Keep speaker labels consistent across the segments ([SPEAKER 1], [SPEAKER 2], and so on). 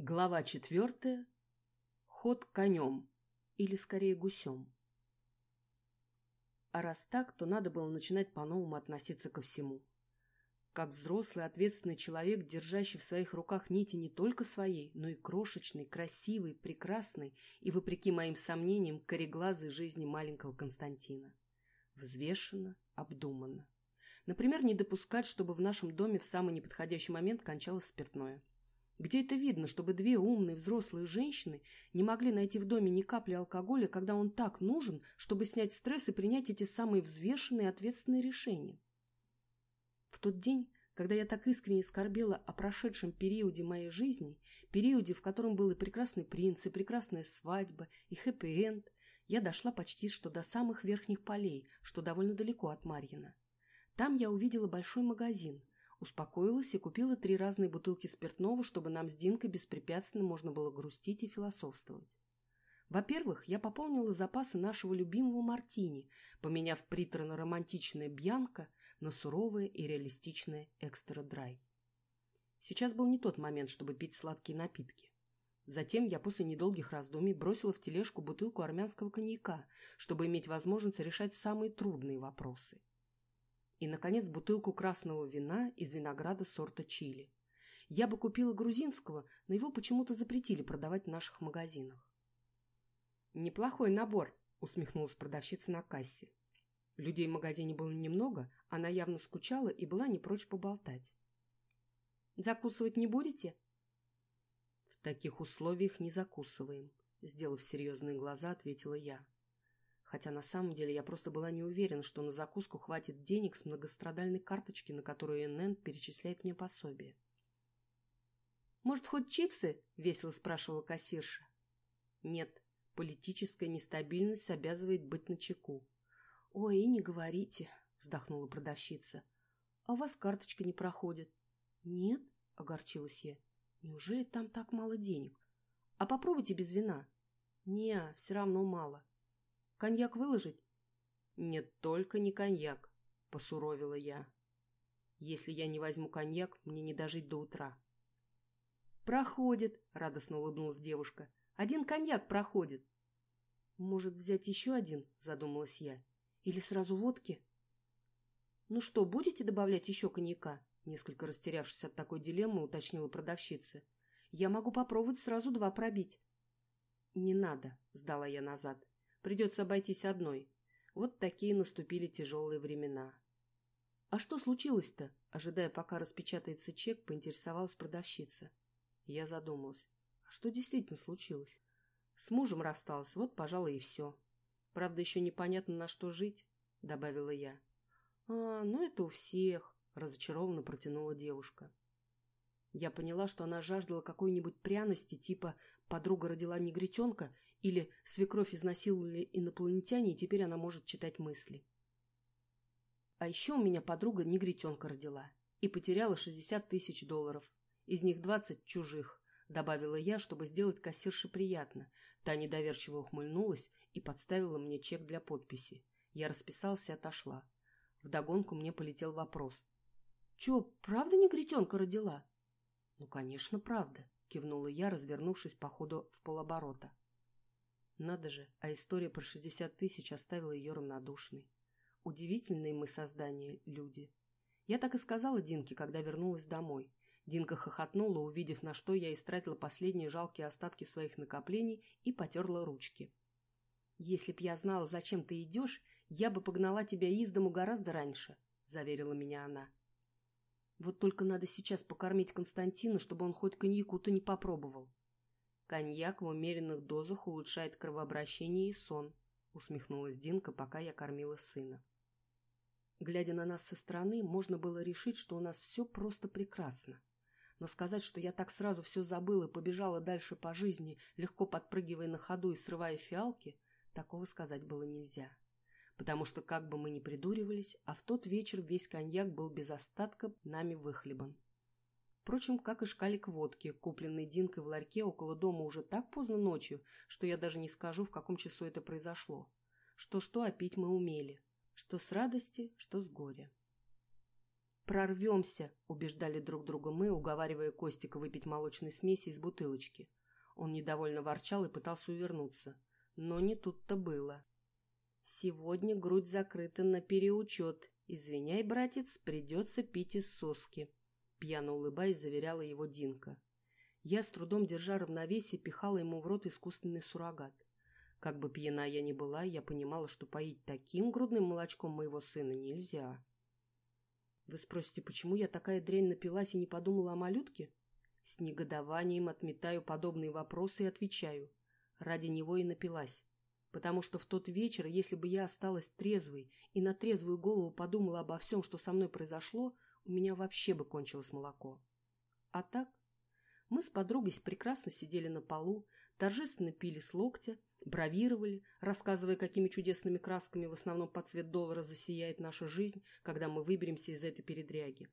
[SPEAKER 1] Глава четвертая. Ход конем. Или скорее гусем. А раз так, то надо было начинать по-новому относиться ко всему. Как взрослый ответственный человек, держащий в своих руках нити не только своей, но и крошечной, красивой, прекрасной и, вопреки моим сомнениям, кореглазой жизни маленького Константина. Взвешенно, обдуманно. Например, не допускать, чтобы в нашем доме в самый неподходящий момент кончалось спиртное. Где это видно, чтобы две умные взрослые женщины не могли найти в доме ни капли алкоголя, когда он так нужен, чтобы снять стресс и принять эти самые взвешенные ответственные решения? В тот день, когда я так искренне скорбела о прошедшем периоде моей жизни, периоде, в котором был и прекрасный принц, и прекрасная свадьба, и хэппи-энд, я дошла почти что до самых верхних полей, что довольно далеко от Марьина. Там я увидела большой магазин, Успокоилась и купила три разные бутылки спиртного, чтобы нам с Динкой беспрепятственно можно было грустить и философствовать. Во-первых, я пополнила запасы нашего любимого мартини, поменяв приторно-романтичное бьянко на суровое и реалистичное экстра-драй. Сейчас был не тот момент, чтобы пить сладкие напитки. Затем я после недолгих раздумий бросила в тележку бутылку армянского коньяка, чтобы иметь возможность решать самые трудные вопросы и, наконец, бутылку красного вина из винограда сорта чили. Я бы купила грузинского, но его почему-то запретили продавать в наших магазинах. «Неплохой набор», — усмехнулась продавщица на кассе. Людей в магазине было немного, она явно скучала и была не прочь поболтать. «Закусывать не будете?» «В таких условиях не закусываем», — сделав серьезные глаза, ответила я хотя на самом деле я просто была не уверена, что на закуску хватит денег с многострадальной карточки, на которую НН перечисляет мне пособие. «Может, хоть чипсы?» — весело спрашивала кассирша. «Нет, политическая нестабильность обязывает быть начеку». «Ой, не говорите», — вздохнула продавщица. «А у вас карточка не проходит». «Нет», — огорчилась я. «Неужели там так мало денег? А попробуйте без вина». «Не, все равно мало». Коньяк выложить? Нет, только не коньяк, посуровила я. Если я не возьму коньяк, мне не дожить до утра. Проходит, радостно улыбнулась девушка. Один коньяк проходит. Может, взять еще один, задумалась я. Или сразу водки? Ну что, будете добавлять еще коньяка? Несколько растерявшись от такой дилеммы, уточнила продавщица. Я могу попробовать сразу два пробить. Не надо, сдала я назад. Придется обойтись одной. Вот такие наступили тяжелые времена. «А что случилось-то?» Ожидая, пока распечатается чек, поинтересовалась продавщица. Я задумалась. А что действительно случилось? С мужем рассталась, вот, пожалуй, и все. Правда, еще непонятно, на что жить, — добавила я. «А, ну это у всех», — разочарованно протянула девушка. Я поняла, что она жаждала какой-нибудь пряности, типа «подруга родила негритенка» или «свекровь изнасиловали инопланетяне, и теперь она может читать мысли». А еще у меня подруга негритенка родила и потеряла 60 тысяч долларов. Из них 20 чужих, добавила я, чтобы сделать кассирше приятно. Та недоверчиво ухмыльнулась и подставила мне чек для подписи. Я расписался и отошла. Вдогонку мне полетел вопрос. «Че, правда негритенка родила?» «Ну, конечно, правда», — кивнула я, развернувшись по ходу в полоборота. Надо же, а история про шестьдесят тысяч оставила ее равнодушной. Удивительные мы создания, люди. Я так и сказала Динке, когда вернулась домой. Динка хохотнула, увидев, на что я истратила последние жалкие остатки своих накоплений и потерла ручки. «Если б я знала, зачем ты идешь, я бы погнала тебя из дому гораздо раньше», — заверила меня она. Вот только надо сейчас покормить Константина, чтобы он хоть коньяку-то не попробовал. Коньяк в умеренных дозах улучшает кровообращение и сон, усмехнулась Динка, пока я кормила сына. Глядя на нас со стороны, можно было решить, что у нас все просто прекрасно. Но сказать, что я так сразу все забыла и побежала дальше по жизни, легко подпрыгивая на ходу и срывая фиалки, такого сказать было нельзя потому что, как бы мы ни придуривались, а в тот вечер весь коньяк был без остатка нами выхлебан. Впрочем, как и шкалик водки, купленный Динкой в ларьке около дома уже так поздно ночью, что я даже не скажу, в каком часу это произошло. Что-что, а пить мы умели. Что с радости, что с горя. «Прорвемся!» — убеждали друг друга мы, уговаривая Костика выпить молочной смеси из бутылочки. Он недовольно ворчал и пытался увернуться. Но не тут-то было. «Сегодня грудь закрыта на переучет. Извиняй, братец, придется пить из соски», — пьяно улыбаясь, заверяла его Динка. Я, с трудом держа равновесие, пихала ему в рот искусственный суррогат. Как бы пьяна я ни была, я понимала, что поить таким грудным молочком моего сына нельзя. Вы спросите, почему я такая дрянь напилась и не подумала о малютке? С негодованием отметаю подобные вопросы и отвечаю. Ради него и напилась. Потому что в тот вечер, если бы я осталась трезвой и на трезвую голову подумала обо всем, что со мной произошло, у меня вообще бы кончилось молоко. А так мы с подругой прекрасно сидели на полу, торжественно пили с локтя, бравировали, рассказывая, какими чудесными красками в основном под цвет доллара засияет наша жизнь, когда мы выберемся из этой передряги.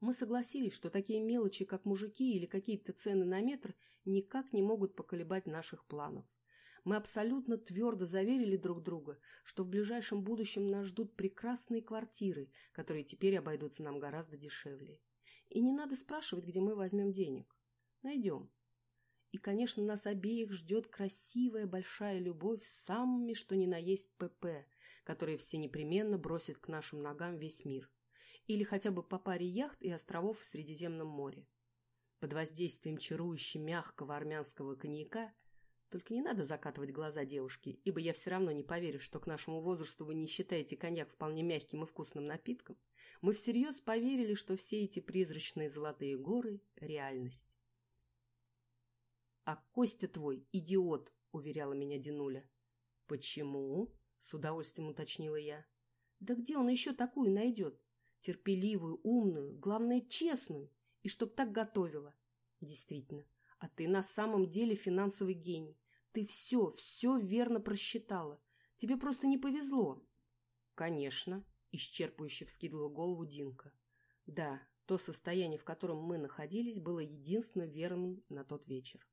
[SPEAKER 1] Мы согласились, что такие мелочи, как мужики или какие-то цены на метр, никак не могут поколебать наших планов. Мы абсолютно твердо заверили друг друга, что в ближайшем будущем нас ждут прекрасные квартиры, которые теперь обойдутся нам гораздо дешевле. И не надо спрашивать, где мы возьмем денег. Найдем. И, конечно, нас обеих ждет красивая большая любовь с самыми, что ни на есть ПП, которые все непременно бросят к нашим ногам весь мир. Или хотя бы по паре яхт и островов в Средиземном море. Под воздействием чарующе мягкого армянского коньяка только не надо закатывать глаза девушки, ибо я все равно не поверю, что к нашему возрасту вы не считаете коньяк вполне мягким и вкусным напитком. Мы всерьез поверили, что все эти призрачные золотые горы – реальность. «А Костя твой – идиот», – уверяла меня Динуля. «Почему?» – с удовольствием уточнила я. «Да где он еще такую найдет? Терпеливую, умную, главное, честную, и чтоб так готовила». «Действительно, а ты на самом деле финансовый гений. Ты все, все верно просчитала. Тебе просто не повезло». «Конечно», – исчерпывающе вскидывала голову Динка. «Да, то состояние, в котором мы находились, было единственно верным на тот вечер.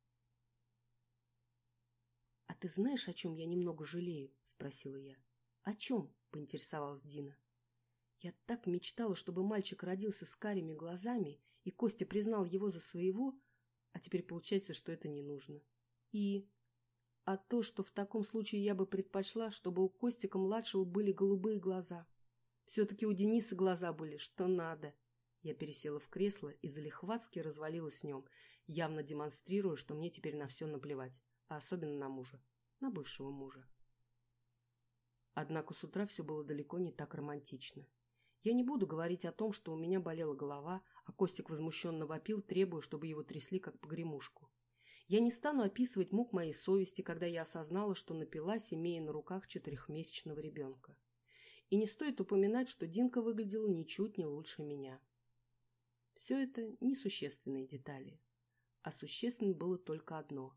[SPEAKER 1] «А ты знаешь, о чем я немного жалею?» – спросила я. «О чем?» – поинтересовалась Дина. «Я так мечтала, чтобы мальчик родился с карими глазами, и Костя признал его за своего, а теперь получается, что это не нужно. И... А то, что в таком случае я бы предпочла, чтобы у Костика-младшего были голубые глаза. Все-таки у Дениса глаза были, что надо». Я пересела в кресло и залихватски развалилась в нем, явно демонстрируя, что мне теперь на все наплевать а особенно на мужа, на бывшего мужа. Однако с утра все было далеко не так романтично. Я не буду говорить о том, что у меня болела голова, а Костик возмущенно вопил, требуя, чтобы его трясли как погремушку. Я не стану описывать мук моей совести, когда я осознала, что напилась, имея на руках четырехмесячного ребенка. И не стоит упоминать, что Динка выглядела ничуть не лучше меня. Все это несущественные детали. А существенным было только одно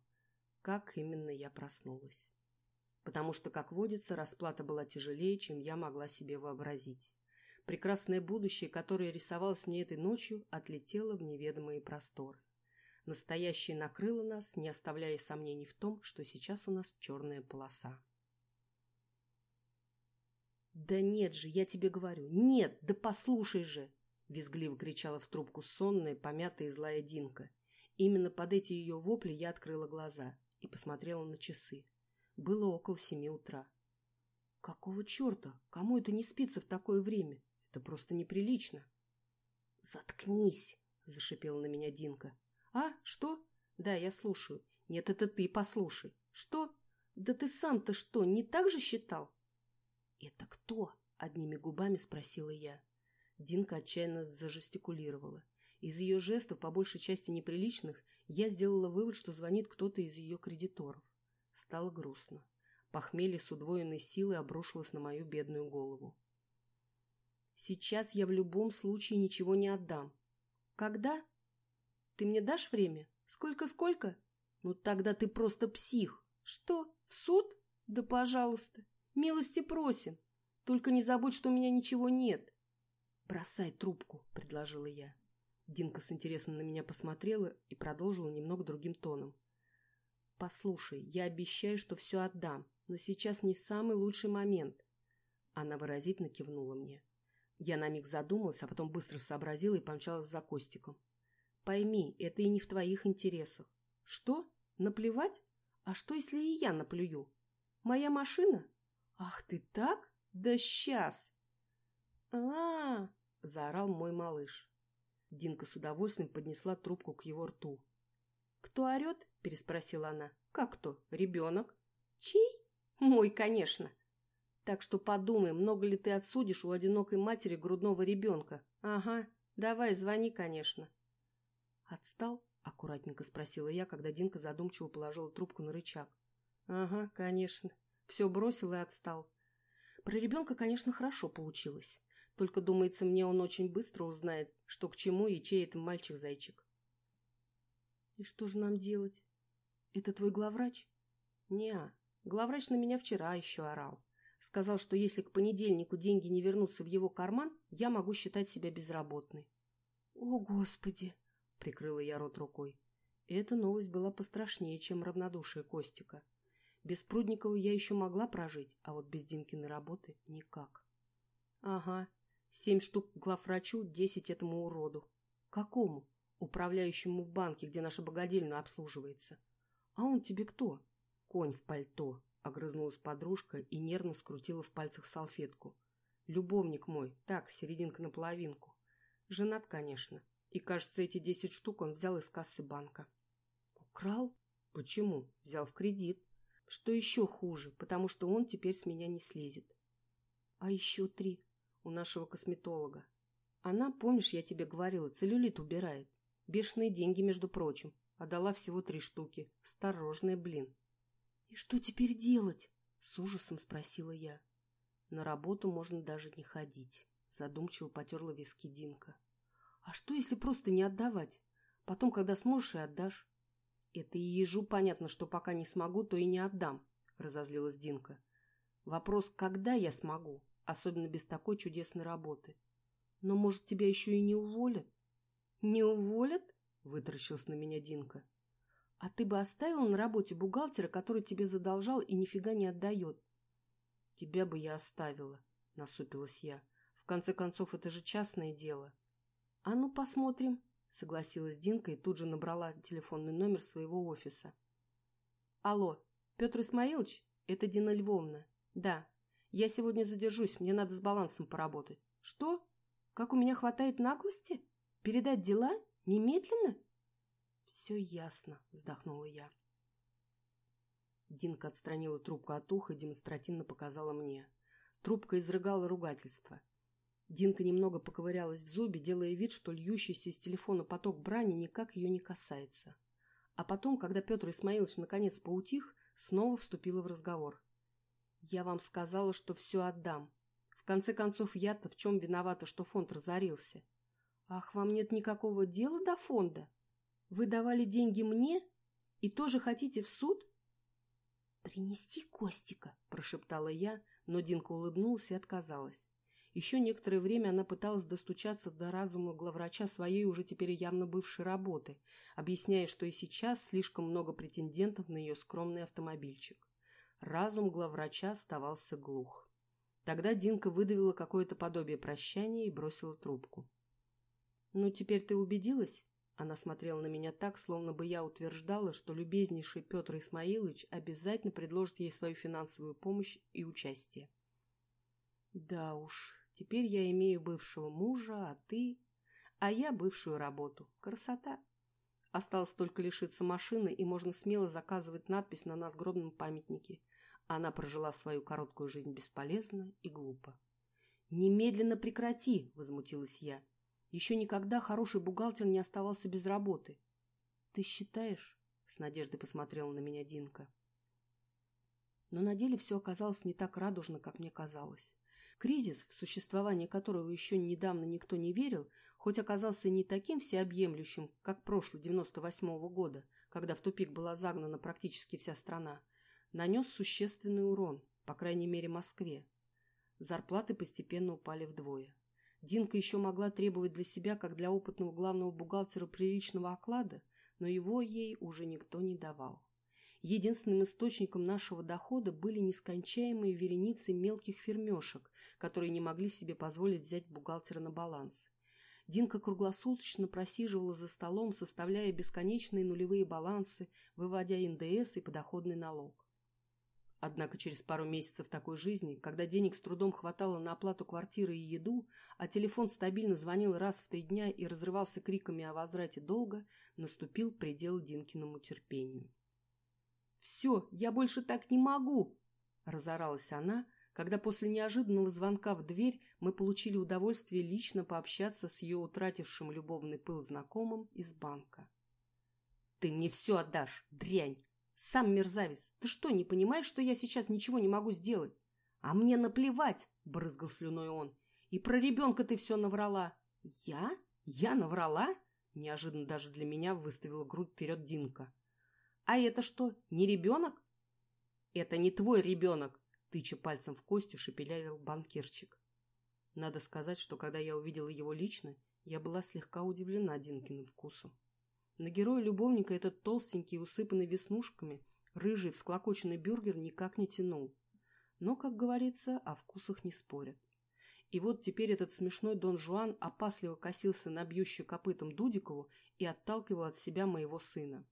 [SPEAKER 1] как именно я проснулась. Потому что, как водится, расплата была тяжелее, чем я могла себе вообразить. Прекрасное будущее, которое рисовалось мне этой ночью, отлетело в неведомые просторы. Настоящее накрыло нас, не оставляя сомнений в том, что сейчас у нас черная полоса. «Да нет же, я тебе говорю, нет, да послушай же!» Визгливо кричала в трубку сонная, помятая и злая Динка. Именно под эти ее вопли я открыла глаза и посмотрела на часы. Было около семи утра. Какого черта? Кому это не спится в такое время? Это просто неприлично. Заткнись, зашипела на меня Динка. А, что? Да, я слушаю. Нет, это ты послушай. Что? Да ты сам-то что, не так же считал? Это кто? Одними губами спросила я. Динка отчаянно зажестикулировала. Из ее жестов, по большей части неприличных, я сделала вывод, что звонит кто-то из ее кредиторов. Стало грустно. Похмелье с удвоенной силой обрушилось на мою бедную голову. Сейчас я в любом случае ничего не отдам. Когда? Ты мне дашь время? Сколько-сколько? Ну тогда ты просто псих. Что, в суд? Да пожалуйста. Милости просим. Только не забудь, что у меня ничего нет. Бросай трубку, предложила я. Динка с интересом на меня посмотрела и продолжила немного другим тоном. «Послушай, я обещаю, что все отдам, но сейчас не самый лучший момент». Она выразительно кивнула мне. Я на миг задумалась, а потом быстро сообразила и помчалась за Костиком. Пойми, это и не в твоих интересах. Что? Наплевать? А что, если и я наплюю? Моя машина? Ах ты так? Да сейчас! а, -а, -а заорал мой малыш. Динка с удовольствием поднесла трубку к его рту. «Кто орет?» – переспросила она. «Как кто? Ребенок?» «Чей?» «Мой, конечно!» «Так что подумай, много ли ты отсудишь у одинокой матери грудного ребенка?» «Ага, давай, звони, конечно». «Отстал?» – аккуратненько спросила я, когда Динка задумчиво положила трубку на рычаг. «Ага, конечно. Все бросил и отстал. Про ребенка, конечно, хорошо получилось. Только, думается мне, он очень быстро узнает, что к чему и чей это мальчик-зайчик». «И что же нам делать? Это твой главврач?» «Не-а. Главврач на меня вчера еще орал. Сказал, что если к понедельнику деньги не вернутся в его карман, я могу считать себя безработной». «О, Господи!» Прикрыла я рот рукой. эта новость была пострашнее, чем равнодушие Костика. Без Прудникова я еще могла прожить, а вот без Динкиной работы никак. Ага, семь штук главврачу, десять этому уроду. Какому? Управляющему в банке, где наша богадельня обслуживается. А он тебе кто? Конь в пальто, огрызнулась подружка и нервно скрутила в пальцах салфетку. Любовник мой, так, серединка на половинку. Женат, конечно. И, кажется, эти десять штук он взял из кассы банка. Украл? Почему? Взял в кредит. Что еще хуже, потому что он теперь с меня не слезет. А еще три у нашего косметолога. Она, помнишь, я тебе говорила, целлюлит убирает. Бешеные деньги, между прочим. А дала всего три штуки. Осторожная, блин. И что теперь делать? С ужасом спросила я. На работу можно даже не ходить. Задумчиво потерла виски Динка. А что, если просто не отдавать? Потом, когда сможешь, и отдашь. Это и ежу понятно, что пока не смогу, то и не отдам, разозлилась Динка. Вопрос, когда я смогу, особенно без такой чудесной работы. Но, может, тебя еще и не уволят? Не уволят? Вытаращилась на меня Динка. А ты бы оставил на работе бухгалтера, который тебе задолжал и нифига не отдает? Тебя бы я оставила, насупилась я. В конце концов, это же частное дело. «А ну, посмотрим», — согласилась Динка и тут же набрала телефонный номер своего офиса. «Алло, Петр Исмаилович? Это Дина Львовна. Да, я сегодня задержусь, мне надо с балансом поработать. Что? Как у меня хватает наглости? Передать дела? Немедленно?» «Все ясно», — вздохнула я. Динка отстранила трубку от уха и демонстративно показала мне. Трубка изрыгала ругательство. Динка немного поковырялась в зубе, делая вид, что льющийся из телефона поток брани никак ее не касается. А потом, когда Петр Исмаилович наконец поутих, снова вступила в разговор. «Я вам сказала, что все отдам. В конце концов, я-то в чем виновата, что фонд разорился? Ах, вам нет никакого дела до фонда? Вы давали деньги мне и тоже хотите в суд?» «Принести Костика», – прошептала я, но Динка улыбнулась и отказалась. Еще некоторое время она пыталась достучаться до разума главврача своей уже теперь явно бывшей работы, объясняя, что и сейчас слишком много претендентов на ее скромный автомобильчик. Разум главврача оставался глух. Тогда Динка выдавила какое-то подобие прощания и бросила трубку. «Ну, теперь ты убедилась?» Она смотрела на меня так, словно бы я утверждала, что любезнейший Петр Исмаилович обязательно предложит ей свою финансовую помощь и участие. «Да уж, Теперь я имею бывшего мужа, а ты... А я бывшую работу. Красота. Осталось только лишиться машины, и можно смело заказывать надпись на надгробном памятнике. Она прожила свою короткую жизнь бесполезно и глупо. «Немедленно прекрати!» – возмутилась я. «Еще никогда хороший бухгалтер не оставался без работы». «Ты считаешь?» – с надеждой посмотрела на меня Динка. Но на деле все оказалось не так радужно, как мне казалось. Кризис, в существование которого еще недавно никто не верил, хоть оказался не таким всеобъемлющим, как прошлый 98-го года, когда в тупик была загнана практически вся страна, нанес существенный урон, по крайней мере Москве. Зарплаты постепенно упали вдвое. Динка еще могла требовать для себя, как для опытного главного бухгалтера, приличного оклада, но его ей уже никто не давал. Единственным источником нашего дохода были нескончаемые вереницы мелких фермешек, которые не могли себе позволить взять бухгалтера на баланс. Динка круглосуточно просиживала за столом, составляя бесконечные нулевые балансы, выводя НДС и подоходный налог. Однако через пару месяцев такой жизни, когда денег с трудом хватало на оплату квартиры и еду, а телефон стабильно звонил раз в три дня и разрывался криками о возврате долга, наступил предел Динкиному терпению. «Все, я больше так не могу!» – разоралась она, когда после неожиданного звонка в дверь мы получили удовольствие лично пообщаться с ее утратившим любовный пыл знакомым из банка. «Ты мне все отдашь, дрянь!» Сам мерзавец, ты что, не понимаешь, что я сейчас ничего не могу сделать? А мне наплевать, брызгал слюной он. И про ребенка ты все наврала. Я? Я наврала? Неожиданно даже для меня выставила грудь вперед Динка. А это что, не ребенок? Это не твой ребенок, тыча пальцем в Костю, шепелявил банкирчик. Надо сказать, что когда я увидела его лично, я была слегка удивлена Динкиным вкусом. На героя-любовника этот толстенький, усыпанный веснушками, рыжий, всклокоченный бюргер никак не тянул. Но, как говорится, о вкусах не спорят. И вот теперь этот смешной Дон Жуан опасливо косился на бьющую копытом Дудикову и отталкивал от себя моего сына.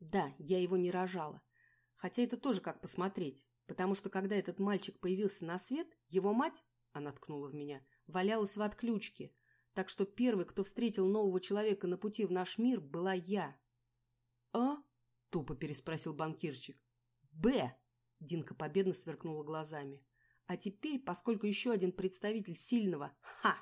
[SPEAKER 1] Да, я его не рожала. Хотя это тоже как посмотреть. Потому что когда этот мальчик появился на свет, его мать, она ткнула в меня, валялась в отключке – так что первый, кто встретил нового человека на пути в наш мир, была я. «А?» – тупо переспросил банкирчик. «Б!» – Динка победно сверкнула глазами. «А теперь, поскольку еще один представитель сильного, ха,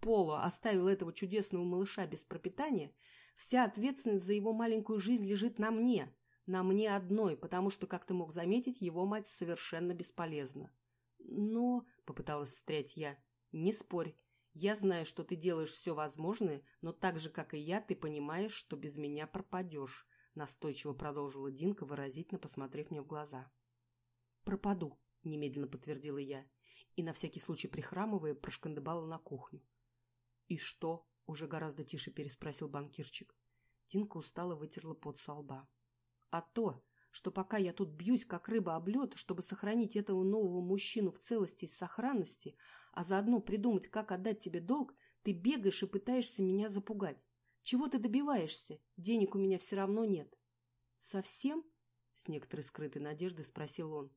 [SPEAKER 1] Поло оставил этого чудесного малыша без пропитания, вся ответственность за его маленькую жизнь лежит на мне, на мне одной, потому что, как ты мог заметить, его мать совершенно бесполезна. Но, — попыталась встрять я, — не спорь, я знаю, что ты делаешь все возможное, но так же, как и я, ты понимаешь, что без меня пропадешь», — настойчиво продолжила Динка, выразительно посмотрев мне в глаза. «Пропаду», — немедленно подтвердила я, и на всякий случай прихрамывая, прошкандыбала на кухню. «И что?» — уже гораздо тише переспросил банкирчик. Динка устало вытерла пот со лба. «А то, что пока я тут бьюсь, как рыба об лед, чтобы сохранить этого нового мужчину в целости и сохранности, а заодно придумать, как отдать тебе долг, ты бегаешь и пытаешься меня запугать. Чего ты добиваешься? Денег у меня все равно нет. Совсем? С некоторой скрытой надеждой спросил он.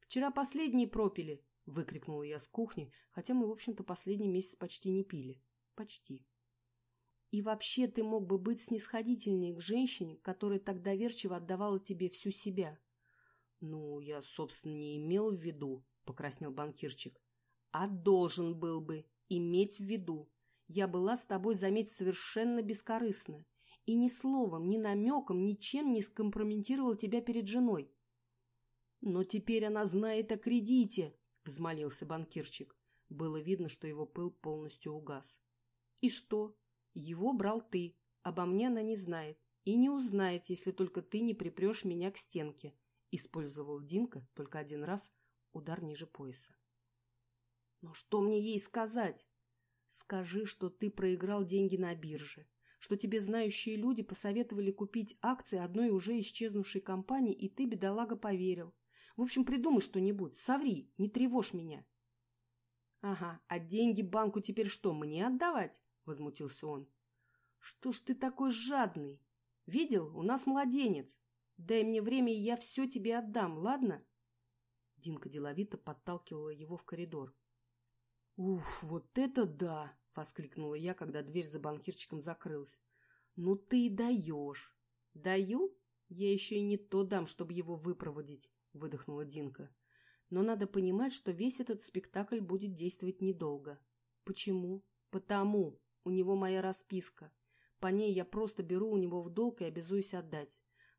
[SPEAKER 1] Вчера последние пропили, выкрикнула я с кухни, хотя мы, в общем-то, последний месяц почти не пили. Почти. И вообще ты мог бы быть снисходительнее к женщине, которая так доверчиво отдавала тебе всю себя. Ну, я, собственно, не имел в виду, покраснел банкирчик а должен был бы иметь в виду. Я была с тобой, заметь, совершенно бескорыстна, и ни словом, ни намеком, ничем не скомпрометировала тебя перед женой. Но теперь она знает о кредите, — взмолился банкирчик. Было видно, что его пыл полностью угас. И что? Его брал ты, обо мне она не знает. И не узнает, если только ты не припрешь меня к стенке. Использовал Динка только один раз удар ниже пояса. Но что мне ей сказать? Скажи, что ты проиграл деньги на бирже, что тебе знающие люди посоветовали купить акции одной уже исчезнувшей компании, и ты, бедолага, поверил. В общем, придумай что-нибудь, соври, не тревожь меня. Ага, а деньги банку теперь что, мне отдавать? Возмутился он. Что ж ты такой жадный? Видел, у нас младенец. Дай мне время, и я все тебе отдам, ладно? Динка деловито подталкивала его в коридор. «Уф, вот это да!» — воскликнула я, когда дверь за банкирчиком закрылась. «Ну ты и даешь!» «Даю? Я еще и не то дам, чтобы его выпроводить», — выдохнула Динка. «Но надо понимать, что весь этот спектакль будет действовать недолго». «Почему?» «Потому. У него моя расписка. По ней я просто беру у него в долг и обязуюсь отдать.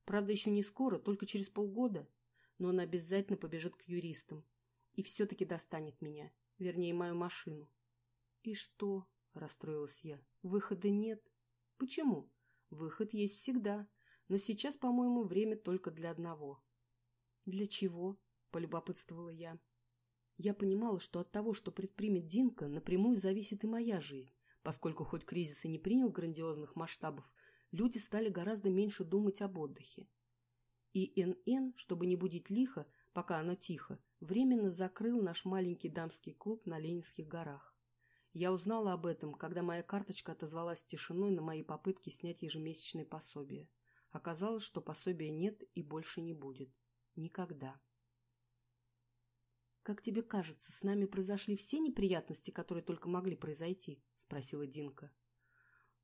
[SPEAKER 1] Правда, еще не скоро, только через полгода. Но он обязательно побежит к юристам. И все-таки достанет меня. Вернее, мою машину. И что? Расстроилась я. Выхода нет. Почему? Выход есть всегда. Но сейчас, по-моему, время только для одного. Для чего? Полюбопытствовала я. Я понимала, что от того, что предпримет Динка, напрямую зависит и моя жизнь, поскольку хоть кризис и не принял грандиозных масштабов, люди стали гораздо меньше думать об отдыхе. и НН, чтобы не будить лихо, пока оно тихо, временно закрыл наш маленький дамский клуб на Ленинских горах. Я узнала об этом, когда моя карточка отозвалась тишиной на мои попытки снять ежемесячное пособие. Оказалось, что пособия нет и больше не будет. Никогда. «Как тебе кажется, с нами произошли все неприятности, которые только могли произойти?» – спросила Динка.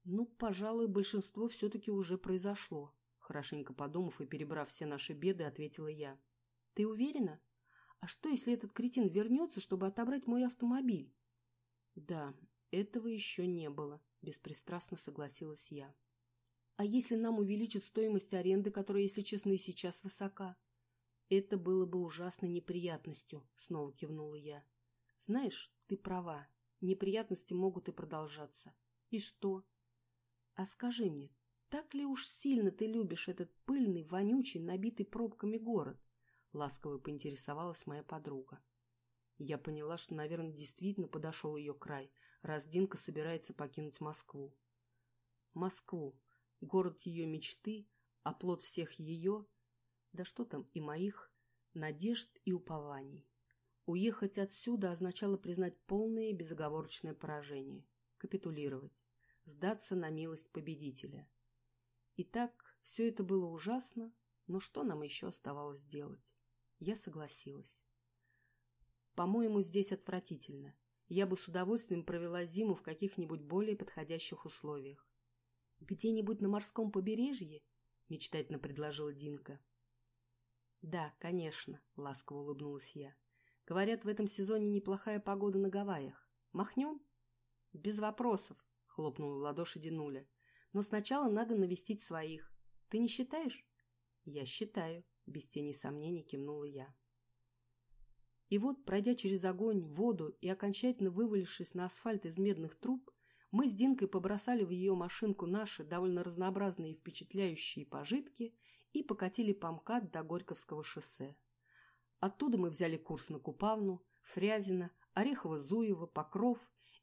[SPEAKER 1] «Ну, пожалуй, большинство все-таки уже произошло», – хорошенько подумав и перебрав все наши беды, ответила я. «Ты уверена? А что, если этот кретин вернется, чтобы отобрать мой автомобиль?» Да, этого еще не было, беспристрастно согласилась я. А если нам увеличат стоимость аренды, которая, если честно, и сейчас высока? Это было бы ужасной неприятностью, снова кивнула я. Знаешь, ты права, неприятности могут и продолжаться. И что? А скажи мне, так ли уж сильно ты любишь этот пыльный, вонючий, набитый пробками город? Ласково поинтересовалась моя подруга. Я поняла, что, наверное, действительно подошел ее край, раз Динка собирается покинуть Москву. Москву, город ее мечты, оплот всех ее, да что там и моих, надежд и упований. Уехать отсюда означало признать полное и безоговорочное поражение, капитулировать, сдаться на милость победителя. Итак, все это было ужасно, но что нам еще оставалось делать? Я согласилась. По-моему, здесь отвратительно. Я бы с удовольствием провела зиму в каких-нибудь более подходящих условиях. «Где-нибудь на морском побережье?» – мечтательно предложила Динка. «Да, конечно», – ласково улыбнулась я. «Говорят, в этом сезоне неплохая погода на Гавайях. Махнем?» «Без вопросов», – хлопнула в ладоши Динуля. «Но сначала надо навестить своих. Ты не считаешь?» «Я считаю», – без тени сомнений кивнула я. И вот, пройдя через огонь, воду и окончательно вывалившись на асфальт из медных труб, мы с Динкой побросали в ее машинку наши довольно разнообразные и впечатляющие пожитки и покатили по МКАД до Горьковского шоссе. Оттуда мы взяли курс на Купавну, Фрязино, Орехово-Зуево, Покров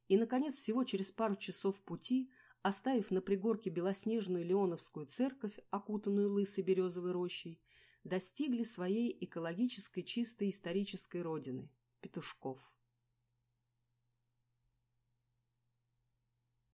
[SPEAKER 1] и, наконец, всего через пару часов пути, оставив на пригорке белоснежную Леоновскую церковь, окутанную лысой березовой рощей, достигли своей экологической чистой исторической родины – Петушков.